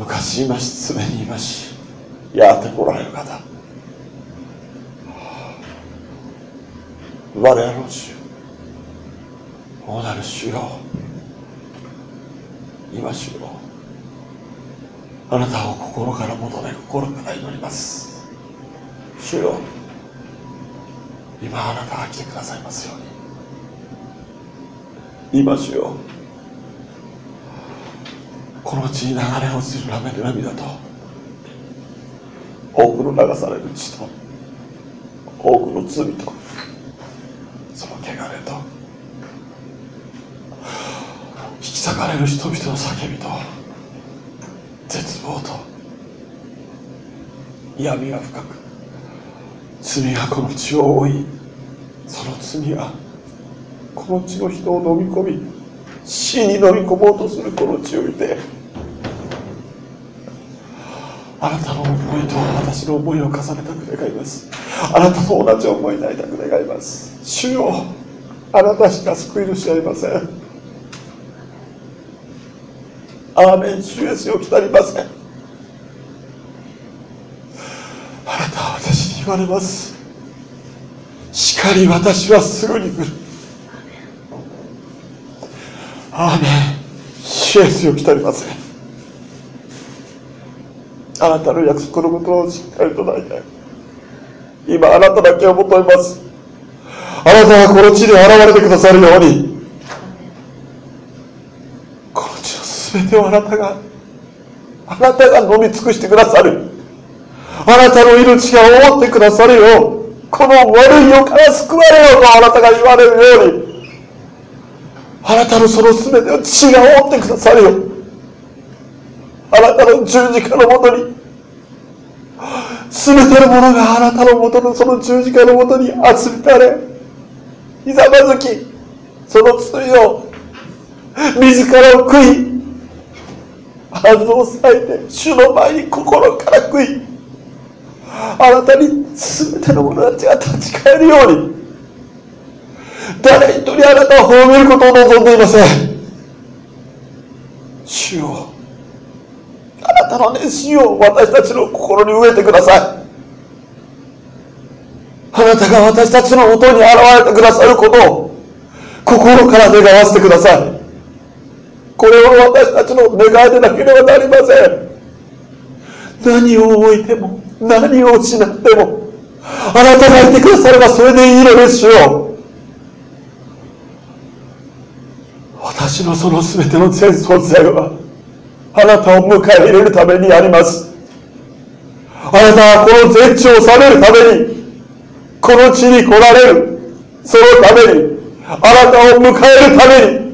昔いまし常にいましやってこられる方。我らの主大なる主よ。今主よ。あなたを心から求め心から祈ります。主よ。今あなたが来てくださいますように。今主よ。この地に流れ落ちるラメで涙と。多くの流される血と多くの罪とその汚れと引き裂かれる人々の叫びと絶望と闇が深く罪がこの地を覆いその罪がこの地の人を飲み込み死に飲み込もうとするこの地を見てあなたの思いと私の思いを重ねたく願います。あなたと同じ思いになりたく願います。主よあなたしか救い主ありません。アーメン主イエスよ来たりません。あなたは私に言われます。しかり私はすぐに来る。アーメン主イエスよ来たりません。あなたの約束のことをしっかりと大体今あなただけを求めます。あなたはこの地に現れてくださるように。この地の全てをあなたがあなたが飲み尽くしてくださる。あなたの命が覆ってくださるようこの悪い世から救われようとあなたが言われるようにあなたのその全てを血が覆ってくださるよあなたの十字架のもとに。全てのものがあなたのもとのその十字架のもとに集められひざまずきその罪を自らを悔い反応されて主の前に心から悔いあなたに全ての者たちが立ち返るように誰一人あなたを褒めることを望んでいません。主よあなたの熱心を私たちの心に植えてください。あなたが私たちのもとに現れてくださることを心から願わせてください。これを私たちの願いでなければなりません。何を置いても何を失ってもあなたがいてくださればそれでいいのですよ。私のその全ての全存在はあなたを迎え入れるためにありますあなたはこの全地を治めるためにこの地に来られるそのためにあなたを迎えるために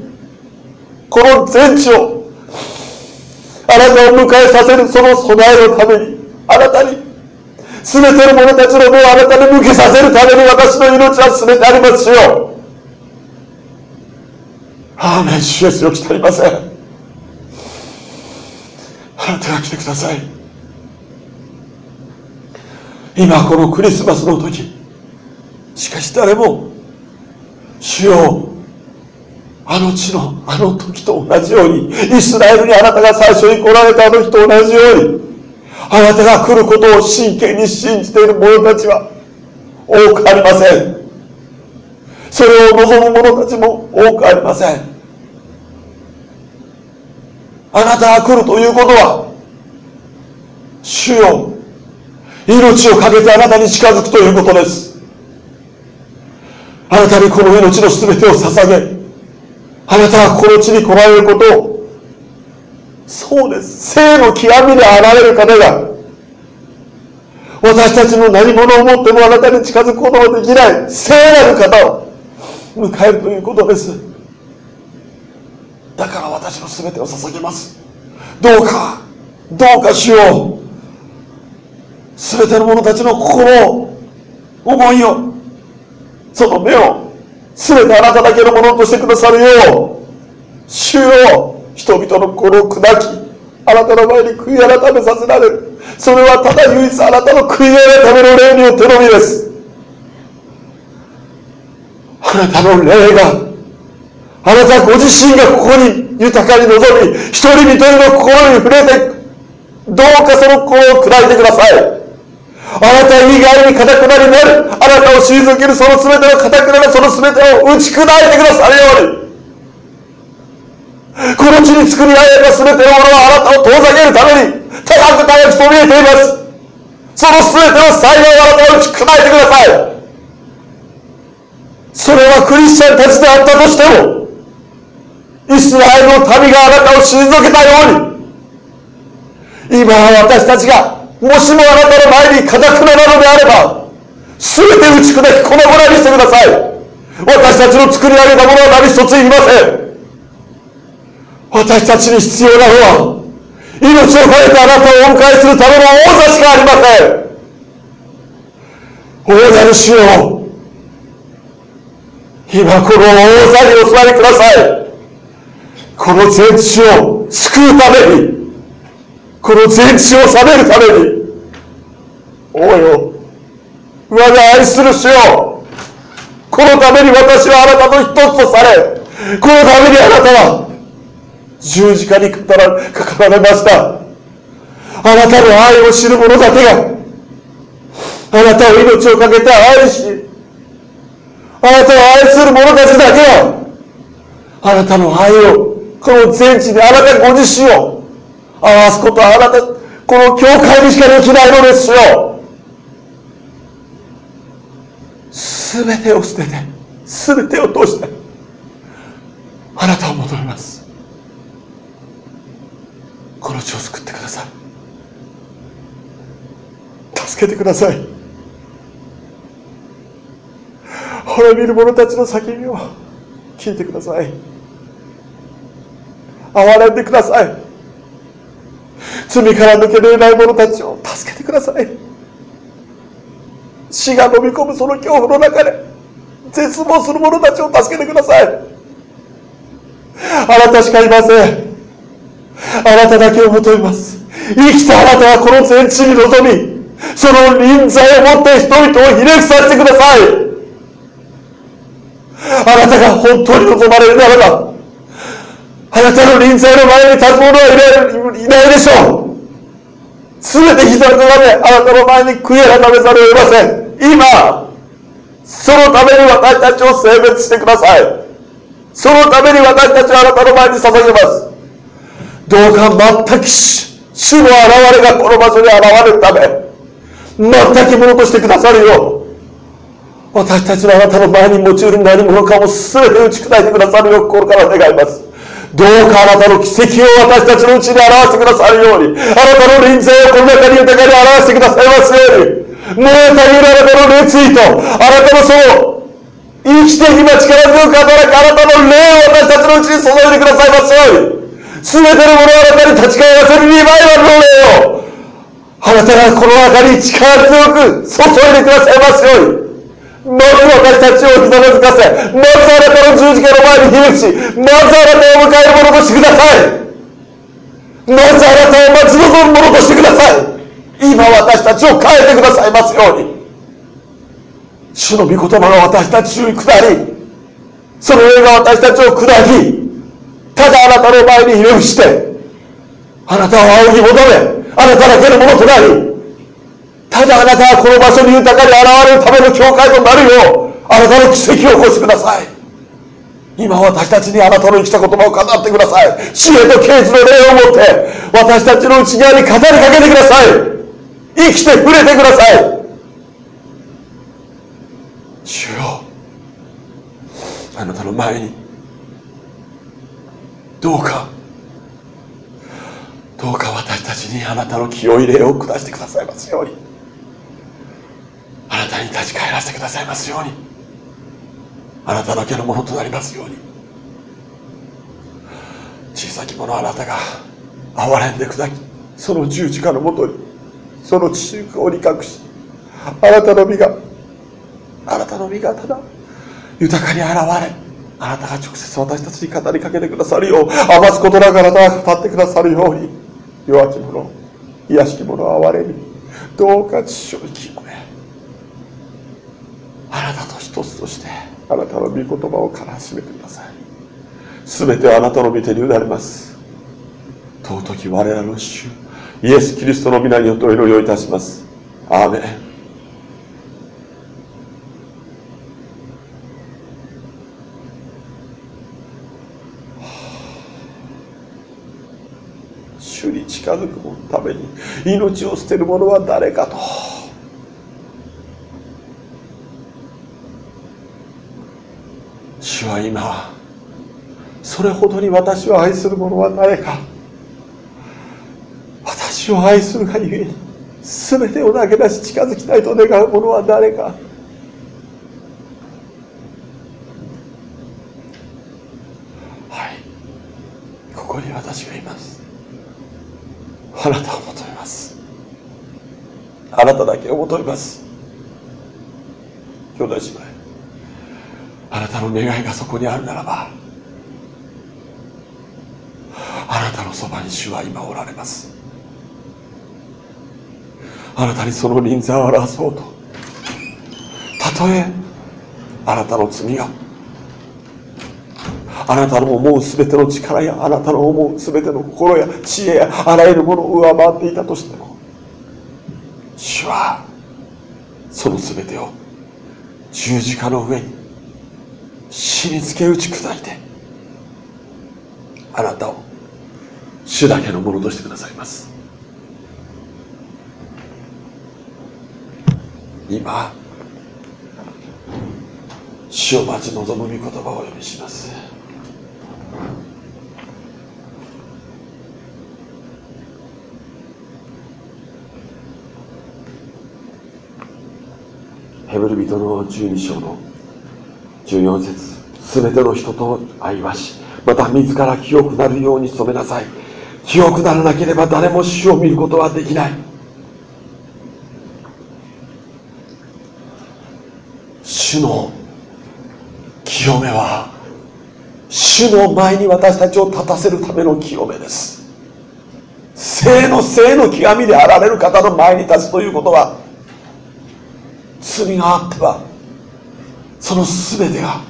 この全地をあなたを迎えさせるその備えのためにあなたに全ての者たちの目をあなたに向けさせるために私の命は全てありますよアーメン主イエスよ来てありませんあなたが来てください。今このクリスマスの時しかし誰も主よあの地のあの時と同じようにイスラエルにあなたが最初に来られたあの日と同じようにあなたが来ることを真剣に信じている者たちは多くありません。それを望む者たちも多くありません。あなたが来るということは主よ命を懸けてあなたに近づくということです。あなたにこの命の全てを捧げあなたはこの地に来られることをそうです。生の極みであられる方が私たちの何者をもってもあなたに近づくことができない聖なる方を迎えるということです。だから私の全てを捧げます。どうかどうかしよう全ての者たちの心を思いをその目を全てあなただけのものとしてくださるよう主よ人々の心を砕きあなたの前に悔い改めさせられるそれはただ唯一あなたの悔い改めの霊によってのみです。あなたの霊があなたご自身がここに豊かに臨み一人一人の心に触れてどうかその心を砕いてください。あなた以外にかたくなになるあなたを退けるその全てのかたくななその全てを打ち砕いてくださるように。この地に作り上げた全てのものはあなたを遠ざけるために高く高くそびえています。その全ての才能をあなたを打ち砕いてください。それはクリスチャンたちであったとしてもイスラエルの民があなたを退けたように今私たちがもしもあなたの前に固くななのであれば全て打ち砕き粉々にしてください。私たちの作り上げたものは何一ついりません。私たちに必要なのは命を変えてあなたをお迎えするための王座しかありません。王座の主よ今この王座にお座りください。この全地を救うためにこの全地を治めるために王よ我が愛する主よこのために私はあなたと一つとされこのためにあなたは十字架にかかられました。あなたの愛を知る者だけがあなたを命を懸けて愛しあなたを愛する者たちだけがあなたの愛をこの全地であなたご自身を表すことはあなたこの教会にしかできないのですよ。全てを捨てて全てを通してあなたを求めます。この地を救ってください。助けてください。滅びる者たちの叫びを聞いてください。憐れんでください。罪から抜け出れない者たちを助けてください。死が飲み込むその恐怖の中で絶望する者たちを助けてください。あなたしかいません。あなただけを求めます。生きたあなたはこの全地に臨みその臨在をもって人々をひれ伏させてください。あなたが本当に望まれるならばあなたの臨在の前に立つ者はいないでしょう。全て膝をかめあなたの前に悔い改めざるを得ません。今そのために私たちを性別してください。そのために私たちはあなたの前に捧げます。どうか全く主の現れがこの場所に現れるため全くものとしてくださるよう私たちのあなたの前に持ち得る何者かも全て打ち砕いてくださるよう心から願います。どうかあなたの奇跡を私たちのうちに表してくださるようにあなたの臨在をこの中に豊かに表してくださいますように燃えたぎるあなたの熱意とあなたのその生きて今力強く働くあなたの霊を私たちのうちに注いでくださいますように全てのものをあなたに立ち返らせるリバイバルの霊をあなたがこの中に力強く注いでくださいますように。まず私たちをひざまずかせまずあなたの十字架の前に響しまずあなたを迎えるものとしてください。まずあなたを待ち望むものとしてください。今私たちを変えてくださいますように。主の御言葉が私たちに下りその霊が私たちを下りただあなたの前にひれ伏してあなたを仰ぎ求めあなただけのものとなりただあなたはこの場所に豊かに現れるための教会となるようあなたの奇跡を起こしてください。今私たちにあなたの生きた言葉を語ってください。知恵と啓示の霊を持って私たちの内側に語りかけてください。生きて触れてください。主よあなたの前にどうかどうか私たちにあなたの清い霊を下してくださいますように。あなたに立ち返らせてくださいますように。あなただけのものとなりますように。小さき者あなたが憐れんで砕きその十字架のもとにその中をに隠しあなたの身があなたの身がただ豊かに現れあなたが直接私たちに語りかけてくださるよう余すことながらあなたが語ってくださるように弱き者癒しき者を憐れみどうか父を聞こえ。一つとしてあなたの御言葉をからしめてください。全てはあなたの御手に委ねます。尊き我らの主イエス・キリストの皆によってお祈りをいたします。アーメン。主に近づくために命を捨てる者は誰かと主今それほどに私を愛する者は誰か私を愛するがゆえに全てを投げ出し近づきたいと願う者は誰か。はい。ここに私がいます。あなたを求めます。あなただけを求めます。兄弟姉妹。の願いがそこにあるならばあなたのそばに主は今おられます。あなたにその臨在を表そうとたとえあなたの罪があなたの思う全ての力やあなたの思う全ての心や知恵やあらゆるものを上回っていたとしても主はその全てを十字架の上に死につけ打ち砕いてあなたを主だけのものとしてくださいます。今主を待ち望む御言葉をお読みします。ヘブル人の12章の14節すべての人と愛わしまた自ら清くなるように努めなさい。清くならなければ誰も主を見ることはできない。主の清めは主の前に私たちを立たせるための清めです。聖の聖の極みであられる方の前に立つということは罪があってはその全てが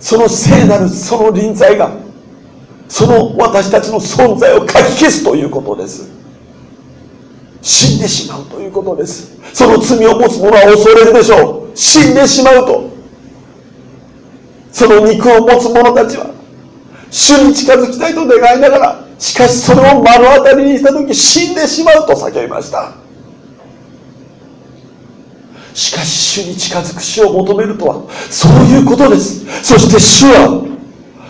その聖なるその臨在がその私たちの存在をかき消すということです。死んでしまうということです。その罪を持つ者は恐れるでしょう。死んでしまうと。その肉を持つ者たちは主に近づきたいと願いながらしかしそれを目の当たりにした時死んでしまうと叫びました。しかし主に近づく主を求めるとはそういうことです。そして主は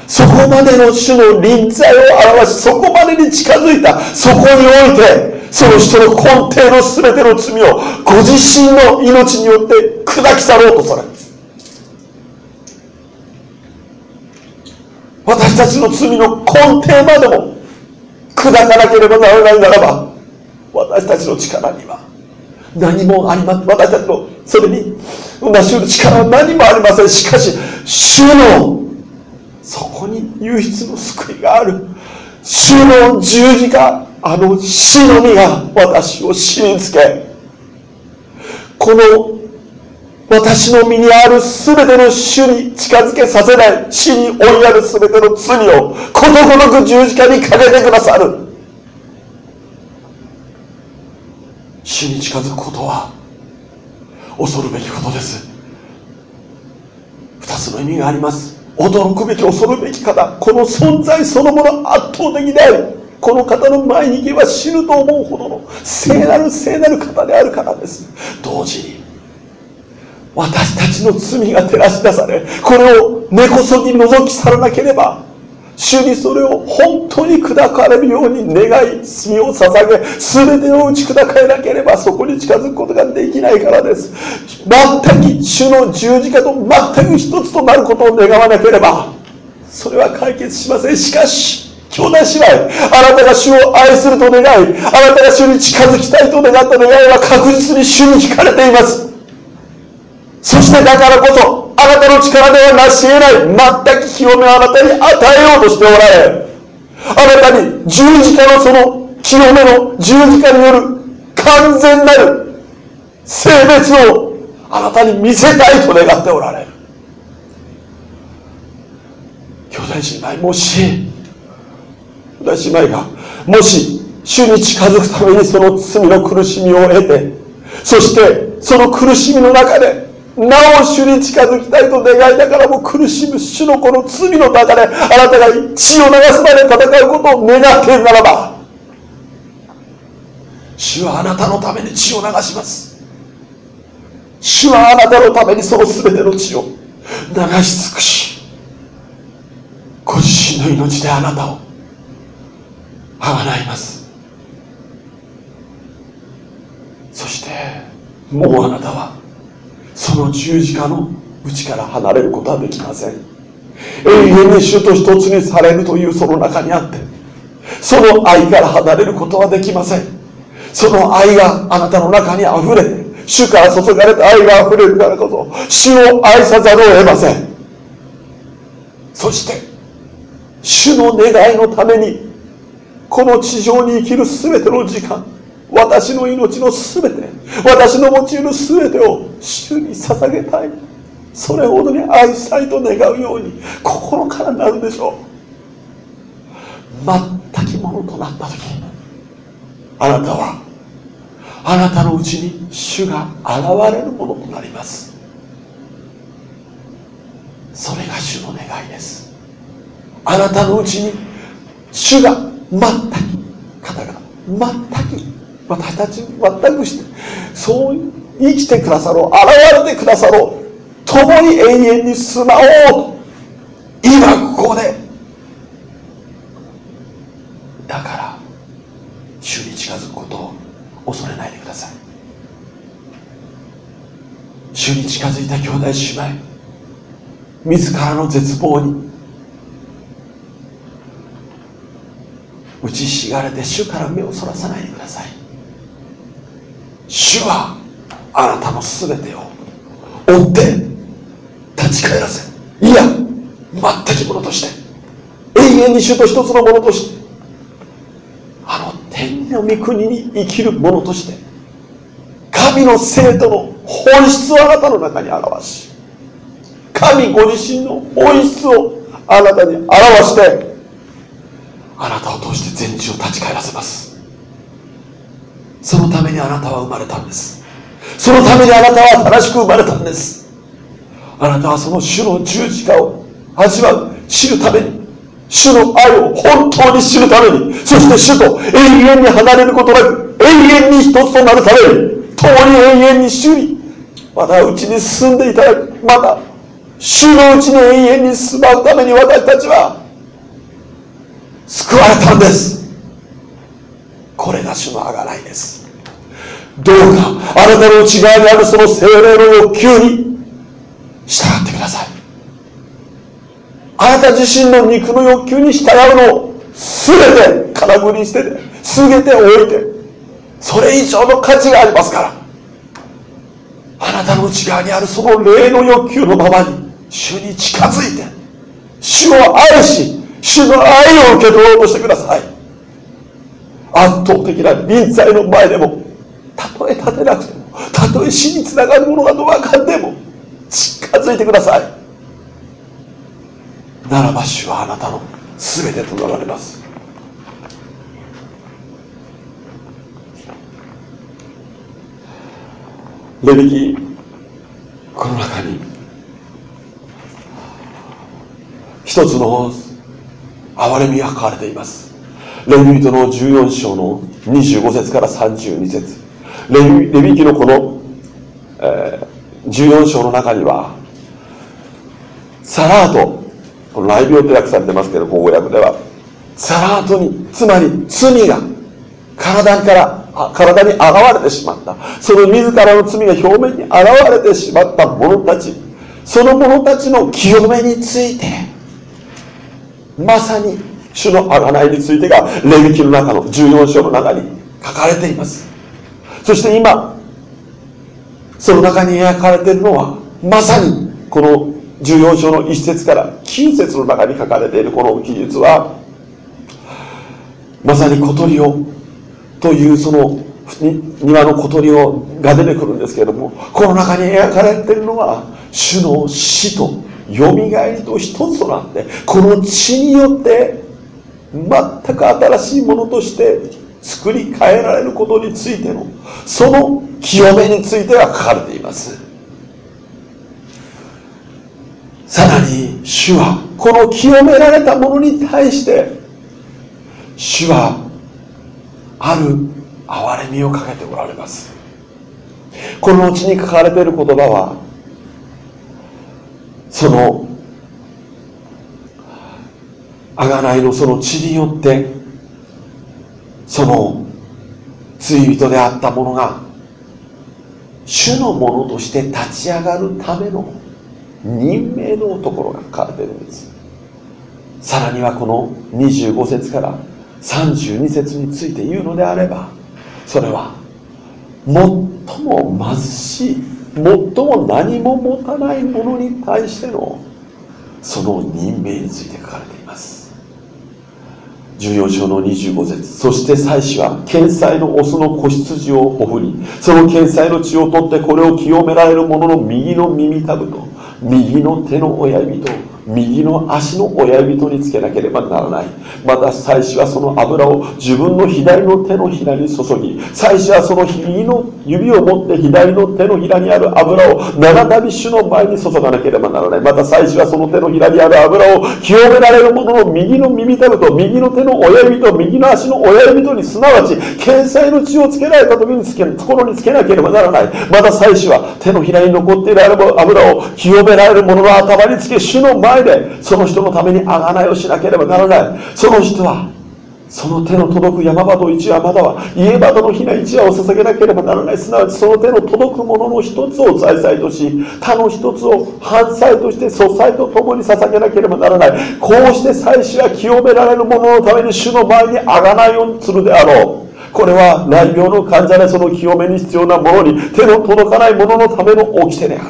そこまでの主の臨在を表しそこまでに近づいたそこにおいてその人の根底の全ての罪をご自身の命によって砕き去ろうとされ私たちの罪の根底までも砕かなければならないならば私たちの力には何もありません私たちのそれに成し得る力は何もありません。しかし主のそこに唯一の救いがある。主の十字架あの死の実が私を死につけ。この私の身にある全ての主に近づけさせない死に追いやる全ての罪をことごとく十字架にかけてくださる。死に近づくことは恐るべきことです。二つの意味があります。驚くべき恐るべき方。この存在そのもの圧倒的である。この方の前に行けば死ぬと思うほどの聖なる聖なる方であるからです。同時に私たちの罪が照らし出されこれを根こそぎ覗き去らなければ主にそれを本当に砕かれるように願い罪を捧げ全てを打ち砕かれなければそこに近づくことができないからです。全く主の十字架と全く一つとなることを願わなければそれは解決しません。しかし兄弟姉妹あなたが主を愛すると願いあなたが主に近づきたいと願った願いは確実に主に惹かれています。そしてだからこそあなたの力では成し得ない全く清めをあなたに与えようとしておられあなたに十字架のその清めの十字架による完全なる性別をあなたに見せたいと願っておられる兄弟姉妹もし兄弟姉妹がもし主に近づくためにその罪の苦しみを得てそしてその苦しみの中でなお主に近づきたいと願いながらも苦しむ主のこの罪の中であなたが血を流すまで戦うことを願っているならば主はあなたのために血を流します。主はあなたのためにその全ての血を流し尽くしご自身の命であなたをあがないます。そしてもうあなたはその十字架の内から離れることはできません。永遠に主と一つにされるというその中にあってその愛から離れることはできません。その愛があなたの中にあふれ主から注がれた愛があふれるからこそ主を愛さざるを得ません。そして主の願いのためにこの地上に生きる全ての時間私の命の全て私の持ち得る全てを主に捧げたい。それほどに愛したいと願うように心からなるでしょう。全きものとなった時あなたはあなたのうちに主が現れるものとなります。それが主の願いです。あなたのうちに主が全く方が全く私たち全くしてそう生きてくださろう現れてくださろう。共に永遠に住まおう。今ここでだから主に近づくことを恐れないでください。主に近づいた兄弟姉妹。自らの絶望に。打ちひしがれて主から目をそらさないでください。主はあなたの全てを追って立ち返らせいや全くものとして永遠に主と一つのものとしてあの天の御国に生きるものとして神の生徒の本質をあなたの中に表し神ご自身の本質をあなたに表してあなたを通して全地を立ち返らせます。そのためにあなたは生まれたんです。そのためにあなたは正しく生まれたんです。あなたはその主の十字架を味わう知るために主の愛を本当に知るためにそして主と永遠に離れることなく永遠に一つとなるために共に永遠に主にまたうちに進んでいただくまた主のうちに永遠に住まうために私たちは救われたんです。これが主のあがないです。どうかあなたの内側にあるその精霊の欲求に従ってください。あなた自身の肉の欲求に従うのを全て空振りに捨てて全て置いてそれ以上の価値がありますから。あなたの内側にあるその霊の欲求のままに主に近づいて主を愛し主の愛を受け取ろうとしてください。圧倒的な臨在の前でもたとえ立てなくてもたとえ死につながるものがど分かっても近づいてください。ならば主はあなたの全てとなられます。レビキこの中に一つの憐れみが書かれています。レビ人の14章の25節から32節。レビレビ記のこの、えー、14章の中にはサラートこの内病と訳されてますけど公訳ではサラートにつまり罪が体から体に現れてしまった。その自らの罪が表面に現れてしまった者たち。その者たちの清めについてまさに主の贖いについてがレビ記の中の14章の中に書かれています。そして今その中に描かれているのはまさにこの14章の1節から9節の中に書かれているこの記述はまさに小鳥をというその庭の小鳥をが出てくるんですけれどもこの中に描かれているのは主の死とよみがえりと一つとなってこの血によって全く新しいものとして作り変えられることについてのその清めについては書かれています。さらに主はこの清められたものに対して主はある憐れみをかけておられます。この後に書かれている言葉はその贖いのその血によってその罪人であった者が主のものとして立ち上がるための任命のところが書かれてるんです。さらにはこの25節から32節について言うのであればそれは最も貧しい最も何も持たない者に対してのその任命について書かれています14章の25節。そして祭司は検祭のオスの子羊をほふりその検祭の血を取ってこれを清められる者の右の耳たぶと右の手の親指と右の足の親指とにつけなければならない。また祭司はその油を自分の左の手のひらに注ぎ祭司はその右の指を持って左の手のひらにある油を七度主の前に注がなければならない。また祭司はその手のひらにある油を清められる者のの右の耳たぶと右の手の親指と右の足の親指とにすなわち検裁の血をつけられた時につけところにつけなければならない。また祭司は手のひらに残っている油を清められる者の頭につけ主の前前でその人のために贖いをしなければならない。その人はその手の届く山場と一夜まだは家場のひな一夜を捧げなければならない。すなわちその手の届くものの一つを財産とし他の一つを犯罪として素祭と共に捧げなければならない。こうして祭司は清められる者ののために主の前に贖いをするであろう。これは内病の患者でその清めに必要なものに手の届かない者のための掟である。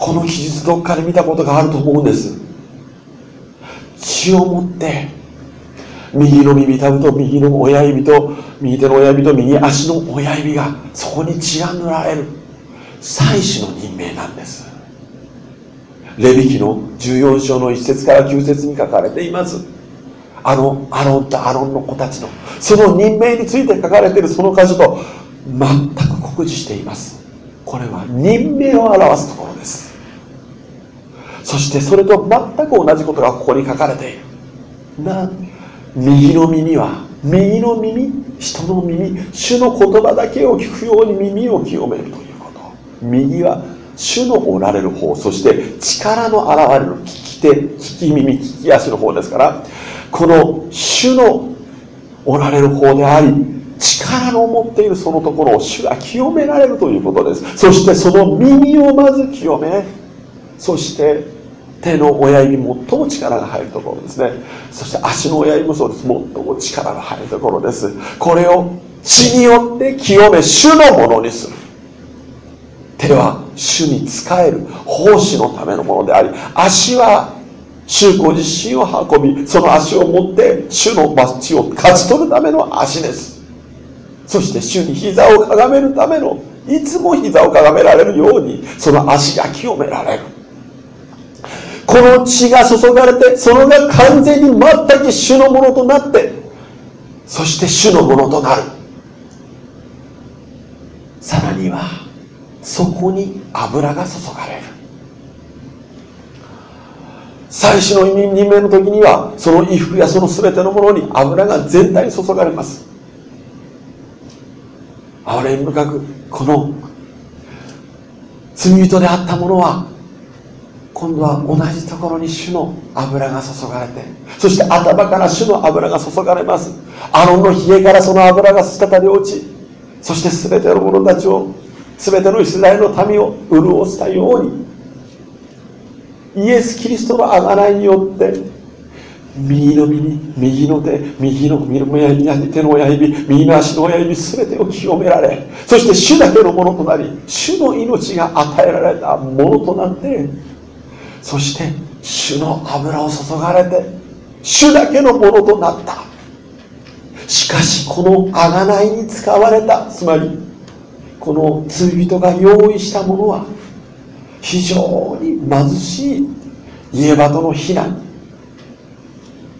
この記述どっかで見たことがあると思うんです。血を持って右の耳たぶと右の親指と右手の親指と右足の親指がそこに血が塗られる。祭司の任命なんです。レビキの14章の1節から9節に書かれています。あのアロンとアロンの子たちのその任命について書かれているその箇所と全く酷似しています。これは任命を表すところです。そしてそれと全く同じことがここに書かれている。な右の耳は右の耳人の耳主の言葉だけを聞くように耳を清めるということ。右は主のおられる方そして力の現れる聞き手聞き耳聞き足の方ですからこの主のおられる方であり力の持っているそのところを主が清められるということです。そしてその耳をまず清めそして手の親指最も力が入るところですね。そして足の親指もそうです。最も力が入るところです。これを血によって清め主のものにする。手は主に仕える奉仕のためのものであり足は主ご自身を運びその足を持って主のバッジを勝ち取るための足です。そして主に膝をかがめるためのいつも膝をかがめられるようにその足が清められる。この血が注がれてそのが完全に全く主のものとなってそして主のものとなる。さらにはそこに油が注がれる。最初の任命の時にはその衣服やその全てのものに油が全体に注がれます。憐れみ深くこの罪人であった者は今度は同じところに主の油が注がれてそして頭から主の油が注がれます。アロンの冷えからその油が滴り落ちそして全ての者たちを全てのイスラエルの民を潤したようにイエス・キリストの贖いによって右の耳右の手右の親指手の親指右の足の親指全てを清められそして主だけのものとなり主の命が与えられたものとなってそして主の油を注がれて主だけのものとなった。しかしこの贖いに使われたつまりこの罪人が用意したものは非常に貧しい家鳩の避難。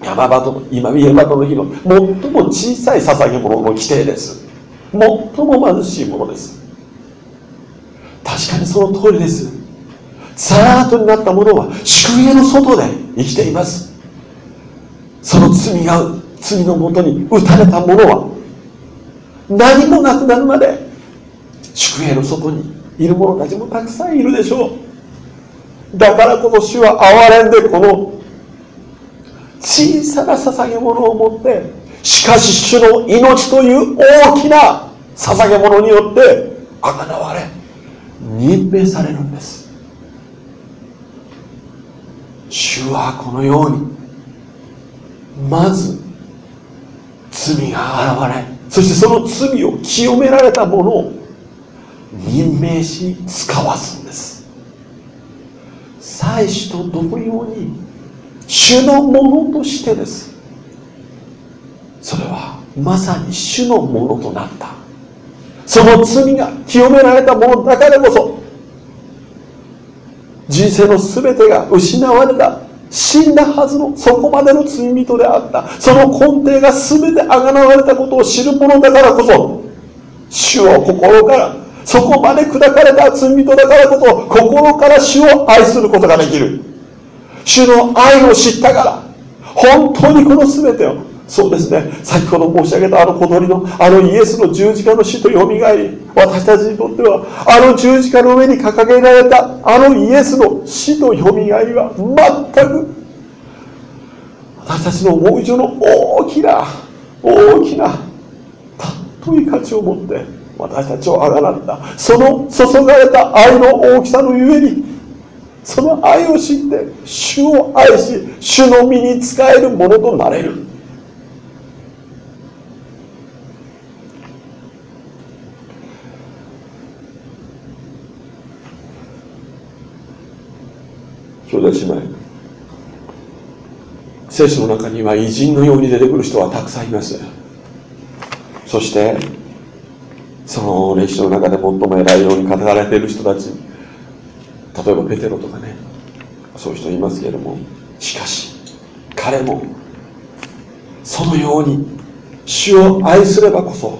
山鳩の今家鳩の日の最も小さい捧げ物の規定です。最も貧しいものです。確かにその通りです。ザラートになった者は宿営の外で生きています。その罪が罪のもとに打たれた者は何もなくなるまで宿営の外にいる者たちもたくさんいるでしょう。だからこそ主は憐れんでこの小さな捧げ物を持ってしかし主の命という大きな捧げ物によってあがなわれ任命されるんです。主はこのようにまず罪が現れそしてその罪を清められた者を任命し使わすんです。祭司と同様に主のものとしてです。それはまさに主のものとなった。その罪が清められたものだからこそ人生の全てが失われた死んだはずのそこまでの罪人であった。その根底が全てあがなわれたことを知る者だからこそ主を心からそこまで砕かれた罪人だからこそ心から主を愛することができる。主の愛を知ったから本当にこの全てをそうですね。先ほど申し上げたあの小鳥のあのイエスの十字架の死とよみがえり私たちにとってはあの十字架の上に掲げられたあのイエスの死とよみがえりは全く私たちの思い上の大きな大きな尊い価値を持って私たちをあがらったその注がれた愛の大きさのゆえにその愛を知って主を愛し主の身に仕えるものとなれる。兄弟姉妹聖書の中には偉人のように出てくる人はたくさんいます。そしてその歴史の中で最も偉いように語られている人たち。例えばペテロとかね。そういう人いますけれども。しかし彼もそのように主を愛すればこそ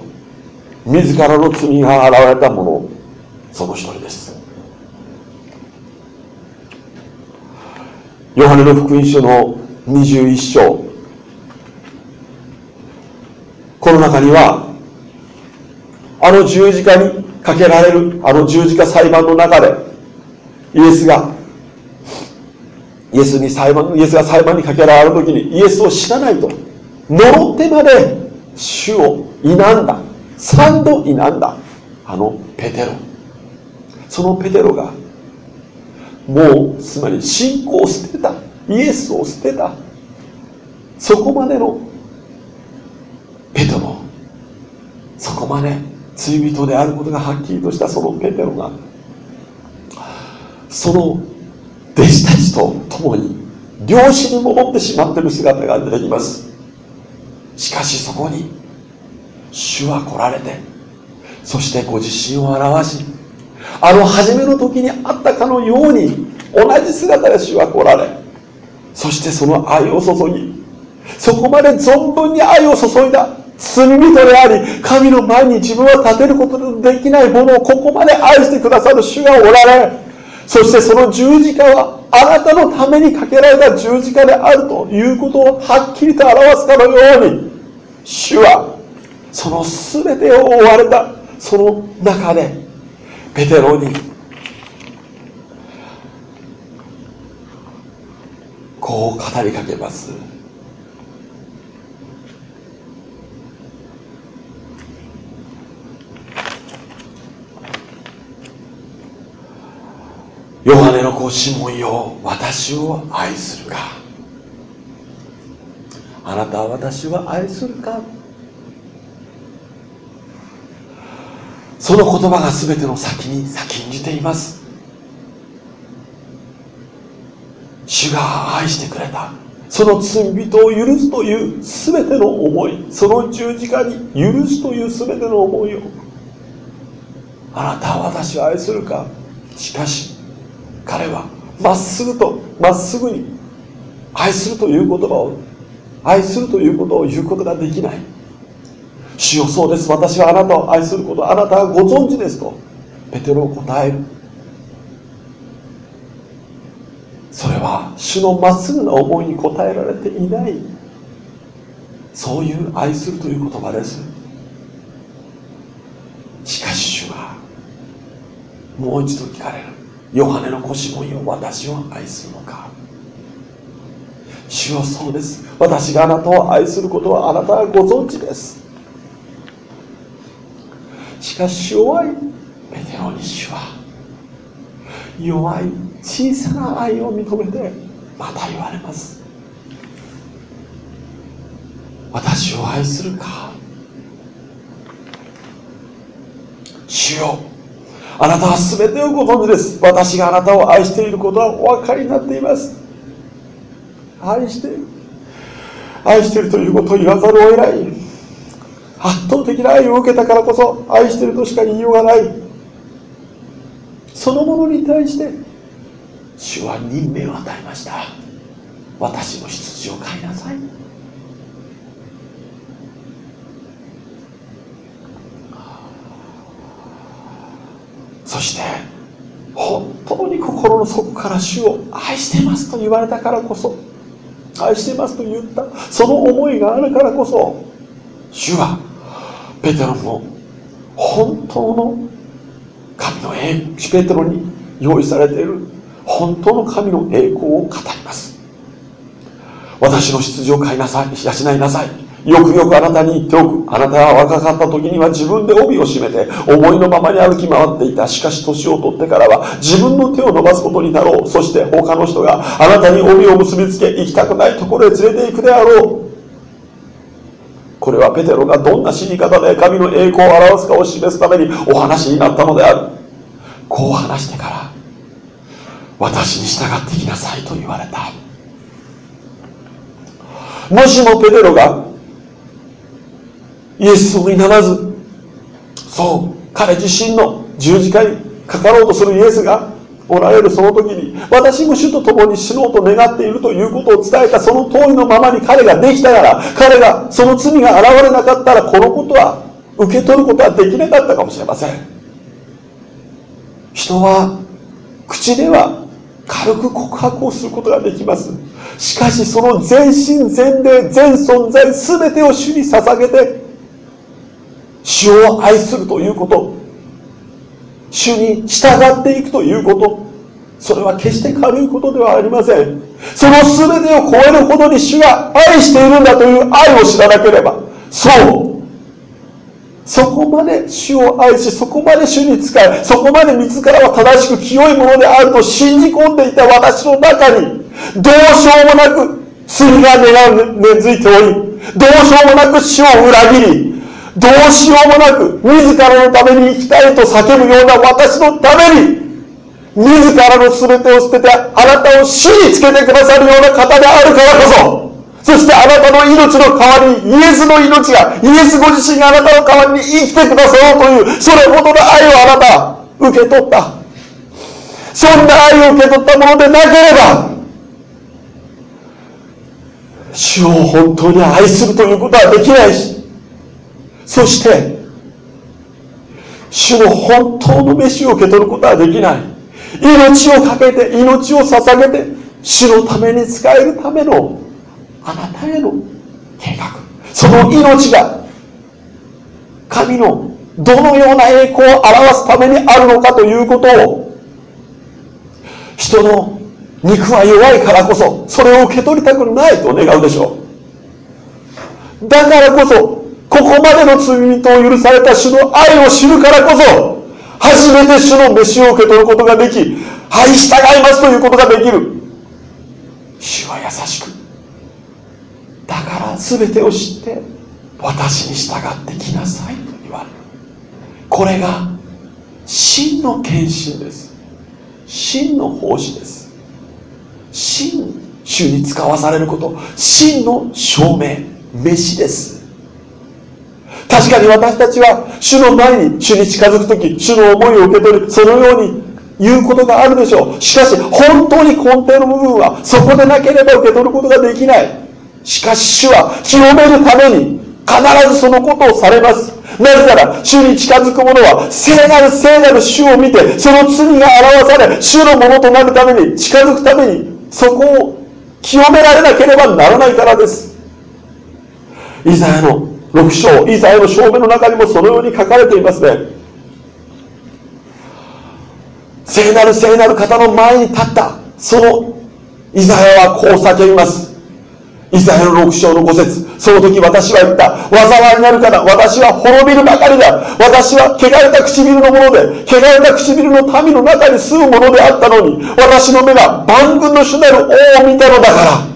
自らの罪が現れたもの。その一人です。ヨハネの福音書の21章。この中にはあの十字架にかけられるあの十字架裁判の中でイエスがイエスに裁判イエスが裁判にかけられる時にイエスを知らないと呪ってまで主を否んだ三度否んだあのペテロ。そのペテロがもうつまり信仰を捨てたイエスを捨てた。そこまでのペテロ。そこまで罪人であることがはっきりとしたそのペテロが。その弟子たちと共に漁師に戻ってしまっている姿が出てきます。しかしそこに主は来られてそしてご自身を表しあの初めの時にあったかのように同じ姿で主は来られそしてその愛を注ぎそこまで存分に愛を注いだ罪人であり神の前に自分は立てることのできないものをここまで愛してくださる主がおられそしてその十字架はあなたのためにかけられた十字架であるということをはっきりと表すかのように主はその全てを追われたその中でペテロにこう語りかけます。ヨハネの子シモンよ私を愛するか。あなたは私は愛するか。その言葉が全ての先に先んじています。主が愛してくれた。その罪人を許すという全ての思い。その十字架に許すという全ての思いを。あなたは私を愛するか。しかし彼はまっすぐとまっすぐに愛するという言葉を愛するということを言うことができない。主よそうです。私はあなたを愛することあなたはご存知ですとペテロを答える。それは主のまっすぐな思いに応えられていない。そういう愛するという言葉です。しかし主はもう一度聞かれる。ヨハネの腰もよ私を愛するのか。主はそうです。私があなたを愛することはあなたはご存知です。しかし弱いペテロに主は弱い小さな愛を認めてまた言われます。私を愛するか。主よあなたは全てをご存知です。私があなたを愛していることはお分かりになっています。愛している。愛しているということを言わざるを得ない。圧倒的な愛を受けたからこそ愛してるとしか言いようがない。そのものに対して主は任命を与えました。私の羊を飼いなさい。そして本当に心の底から主を愛してますと言われたからこそ愛してますと言ったその思いがあるからこそ主はペテロの本当の神の栄ペテロに用意されている本当の神の栄光を語ります私の羊を飼いなさい養いなさいよくよくあなたに言っておく。あなたが若かった時には自分で帯を締めて、思いのままに歩き回っていた。しかし年を取ってからは自分の手を伸ばすことになろう。そして他の人があなたに帯を結びつけ、行きたくないところへ連れて行くであろう。これはペテロがどんな死に方で神の栄光を表すかを示すためにお話になったのである。こう話してから、私に従ってきなさいと言われた。もしもペテロがイエスを否まずそう彼自身の十字架にかかろうとするイエスがおられるその時に私も主と共に死のうと願っているということを伝えたその通りのままに彼ができたから彼がその罪が現れなかったらこのことは受け取ることはできなかったかもしれません。人は口では軽く告白をすることができます。しかしその全身全霊全存在全てを主に捧げて主を愛するということ。主に従っていくということ。それは決して軽いことではありません。その全てを超えるほどに主が愛しているんだという愛を知らなければ。そう。そこまで主を愛しそこまで主に仕えそこまで自らは正しく清いものであると信じ込んでいた私の中にどうしようもなく罪が根付いておりどうしようもなく主を裏切りどうしようもなく自らのために生きたいと叫ぶような私のために自らの全てを捨ててあなたを主につけてくださるような方であるからこそそしてあなたの命の代わりにイエスの命がイエスご自身があなたの代わりに生きてくださろうというそれほどの愛をあなた受け取った。そんな愛を受け取ったものでなければ主を本当に愛するということはできないしそして主の本当の飯を受け取ることはできない。命を懸けて命を捧げて主のために使えるためのあなたへの計画。その命が神のどのような栄光を表すためにあるのかということを人の肉は弱いからこそそれを受け取りたくないと願うでしょう。だからこそここまでの罪人を許された主の愛を知るからこそ初めて主の飯を受け取ることができはい従いますということができる。主は優しくだから全てを知って私に従ってきなさいと言われる。これが真の献身です。真の奉仕です。真主に使わされること。真の証明飯です。確かに私たちは主の前に主に近づく時主の思いを受け取りそのように言うことがあるでしょうしかし本当に根底の部分はそこでなければ受け取ることができないしかし主は清めるために必ずそのことをされます。なぜなら、主に近づく者は、聖なる聖なる主を見て、その罪が表され、主のものとなるために、近づくために、そこを清められなければならないからです。イザヤの6章、イザヤの証明の中にもそのように書かれていますね。聖なる聖なる方の前に立った、そのイザヤはこう叫びます。イザヤの6章の5節その時私は言った。災いになるから、私は滅びるばかりだ。私は汚れた唇のもので、汚れた唇の民の中に住むものであったのに、私の目が万軍の主なる王を見たのだから。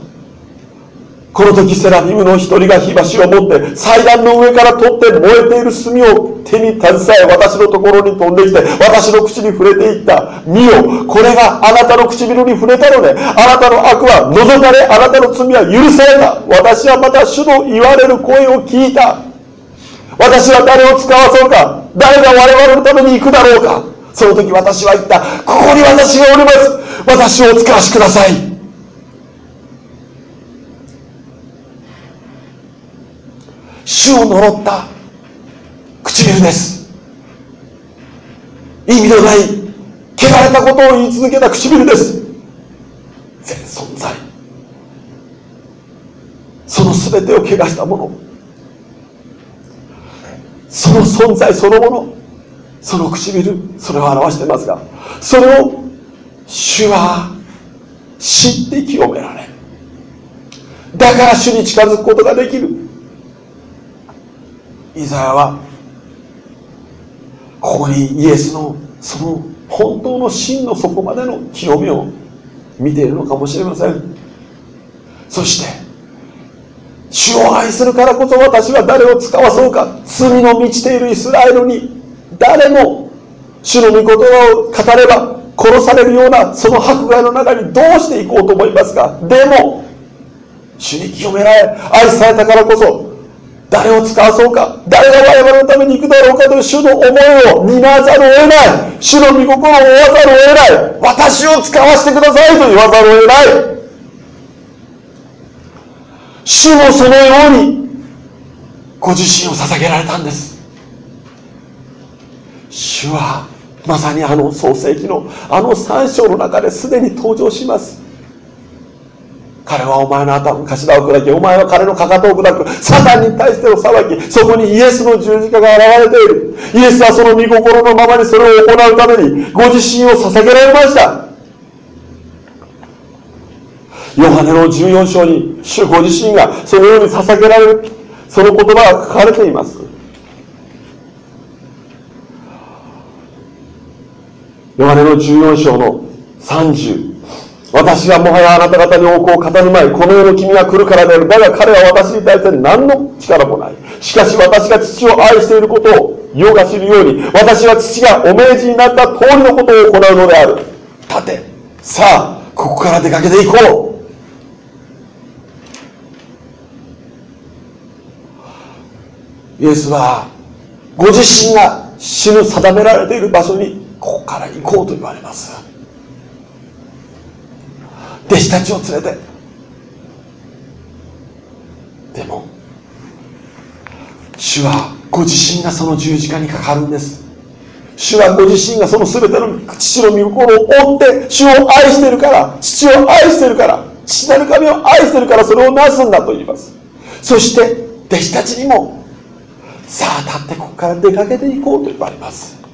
この時セラフィムの一人が火箸を持って祭壇の上から取って燃えている炭を手に携え私のところに飛んできて私の口に触れていった。見よこれがあなたの唇に触れたのであなたの悪は除かれあなたの罪は許された。私はまた主の言われる声を聞いた。私は誰を使わそうか。誰が我々のために行くだろうか。その時私は言った。ここに私がおります。私をお使わしください。主を呪った。唇です。意味のない汚れたことを言い続けた唇です。全存在。その全てを汚したもの。その存在そのもの。その唇それを表してますが。それを主は知って清められ。だから主に近づくことができる。イザヤはここにイエスのその本当の真の底までの清めを見ているのかもしれません。そして主を愛するからこそ私は誰を使わそうか罪の満ちているイスラエルに誰も主の御言葉を語れば殺されるようなその迫害の中にどうしていこうと思いますか。でも主に清められ愛されたからこそ誰を使わそうか。誰が我々のために行くだろうかという主の思いを担わざるを得ない。主の御心を負わざるを得ない。私を使わせてくださいと言わざるを得ない。主もそのようにご自身を捧げられたんです。主はまさにあの創世記のあの3章の中ですでに登場します。彼はお前の頭に頭を砕き、お前は彼のかかとを砕く。サタンに対しての裁き、そこにイエスの十字架が現れている。イエスはその御心のままにそれを行うために、ご自身を捧げられました。ヨハネの14章に、主ご自身がそのように捧げられる、その言葉が書かれています。ヨハネの14章の30、私はもはやあなた方に多くを語るまい。この世の君が来るからである。だが彼は私に対して何の力もない。しかし私が父を愛していることを世が知るように、私は父がお命じになった通りのことを行うのである。立て。さあ、ここから出かけていこう。イエスは、ご自身が死ぬ定められている場所に、ここから行こうと言われます。弟子たちを連れて。でも主はご自身がその十字架にかかるんです。主はご自身がその全ての父の御心を追って主を愛してるから父を愛してるから父なる神を愛してるからそれをなすんだと言います。そして弟子たちにもさあ立ってここから出かけていこうと言われます。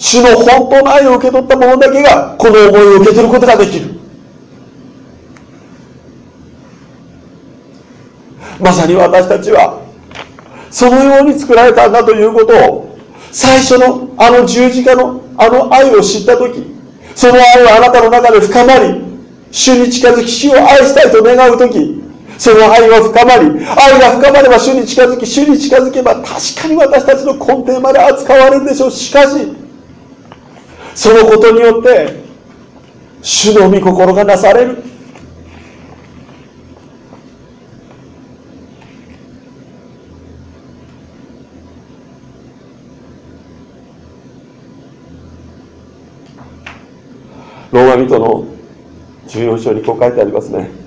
主の本当の愛を受け取った者だけがこの思いを受け取ることができる。まさに私たちはそのように作られたんだということを最初のあの十字架のあの愛を知った時その愛はあなたの中で深まり主に近づき主を愛したいと願う時その愛は深まり愛が深まれば主に近づき主に近づけば確かに私たちの根底まで扱われるでしょう。しかしそのことによって主の御心がなされる。ローマ人の14章にこう書いてありますね。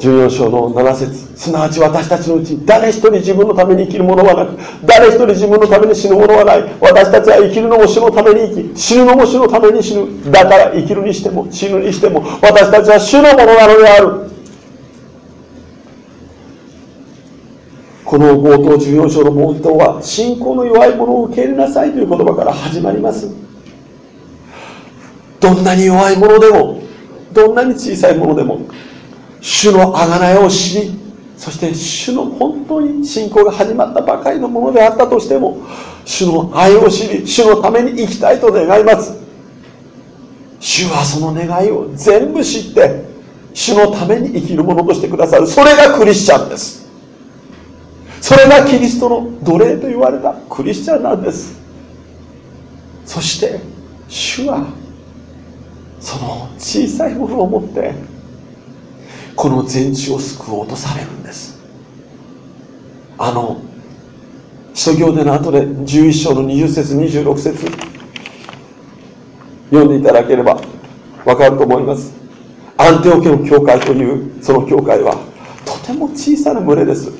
14章の7節すなわち私たちのうち誰一人自分のために生きる者はなく誰一人自分のために死ぬ者はない。私たちは生きるのも主のために生き死ぬのも主のために死ぬ。だから生きるにしても死ぬにしても私たちは主のものなのである。この冒頭14章の冒頭は信仰の弱い者を受け入れなさいという言葉から始まります。どんなに弱い者でもどんなに小さいものでも主の贖いを知りそして主の本当に信仰が始まったばかりのものであったとしても主の愛を知り主のために生きたいと願います。主はその願いを全部知って主のために生きるものとしてくださる。それがクリスチャンです。それがキリストの奴隷と言われたクリスチャンなんです。そして主はその小さいものを持ってこの全地を救おうとされるんです。あの使徒行伝の後で11章の20節26節読んでいただければわかると思います。アンテオ家の教会というその教会はとても小さな群れです。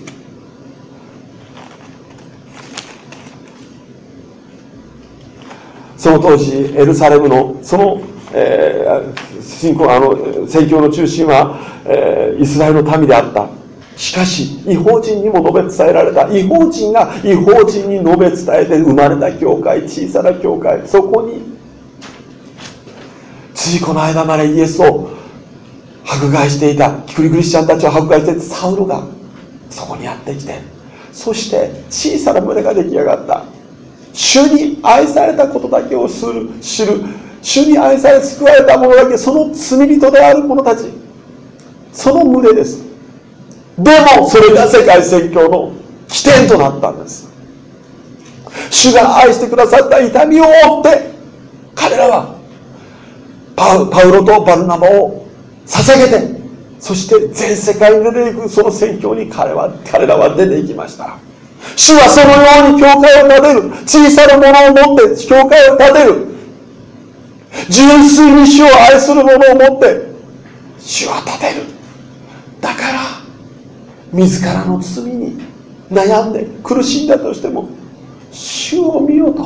その当時エルサレムのその、えー、信仰あの宣教の中心はえー、イスラエルの民であった。しかし違法人にも述べ伝えられた。違法人が違法人に述べ伝えて生まれた教会小さな教会そこについこの間までイエスを迫害していたキクリクリスチャンたちを迫害していたサウルがそこにやってきてそして小さな群れが出来上がった。主に愛されたことだけをする知る主に愛され救われた者だけその罪人である者たち。その群れです。でもそれが世界宣教の起点となったんです。主が愛してくださった痛みを負って彼らはパウロとバルナバを捧げてそして全世界に出ていくその宣教に彼は彼らは出ていきました。主はそのように教会を建てる。小さなものを持って教会を建てる。純粋に主を愛する者を持って主は建てる。だから自らの罪に悩んで苦しんだとしても主を見ようと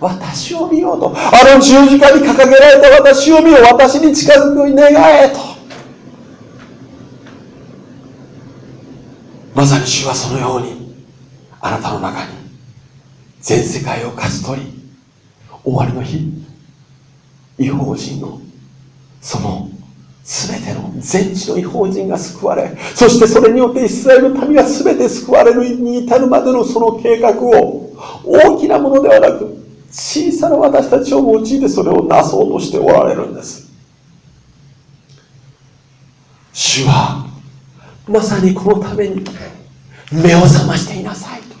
私を見ようとあの十字架に掲げられた私を見よう私に近づくように願えと。まさに主はそのようにあなたの中に全世界を勝ち取り終わりの日違法人のその全ての全地の違法人が救われそしてそれによってイスラエルの民が全て救われるに至るまでのその計画を大きなものではなく小さな私たちを用いてそれをなそうとしておられるんです。主はまさにこのために目を覚ましていなさいと。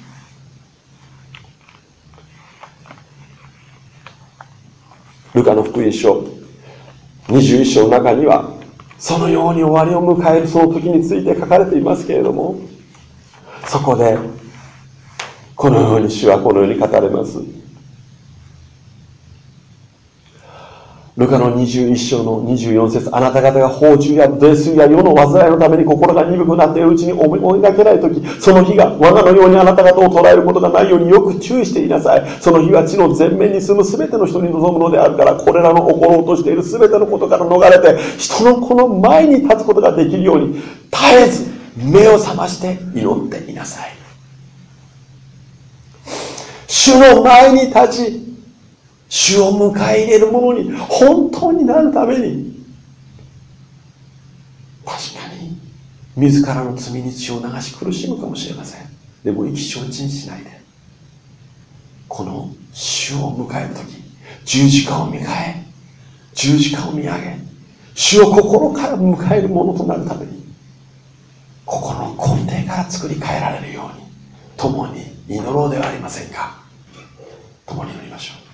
ルカの福音書21章の中にはそのように終わりを迎えるその時について書かれていますけれどもそこでこのように主はこのように語れます。ルカの21章の24節あなた方が宝珠や泥酔や世の災いのために心が鈍くなっているうちに追いかけない時その日が我がのようにあなた方を捉えることがないようによく注意していなさい。その日は地の前面に住む全ての人に望むのであるからこれらの起ころうとしている全てのことから逃れて人のこの前に立つことができるように絶えず目を覚まして祈っていなさい。主の前に立ち主を迎え入れるものに本当になるために確かに自らの罪に血を流し苦しむかもしれません。でも意気消沈しないでこの主を迎える時十字架を見え十字架を見上げ主を心から迎えるものとなるために心の根底から作り変えられるように共に祈ろうではありませんか。共に祈りましょう。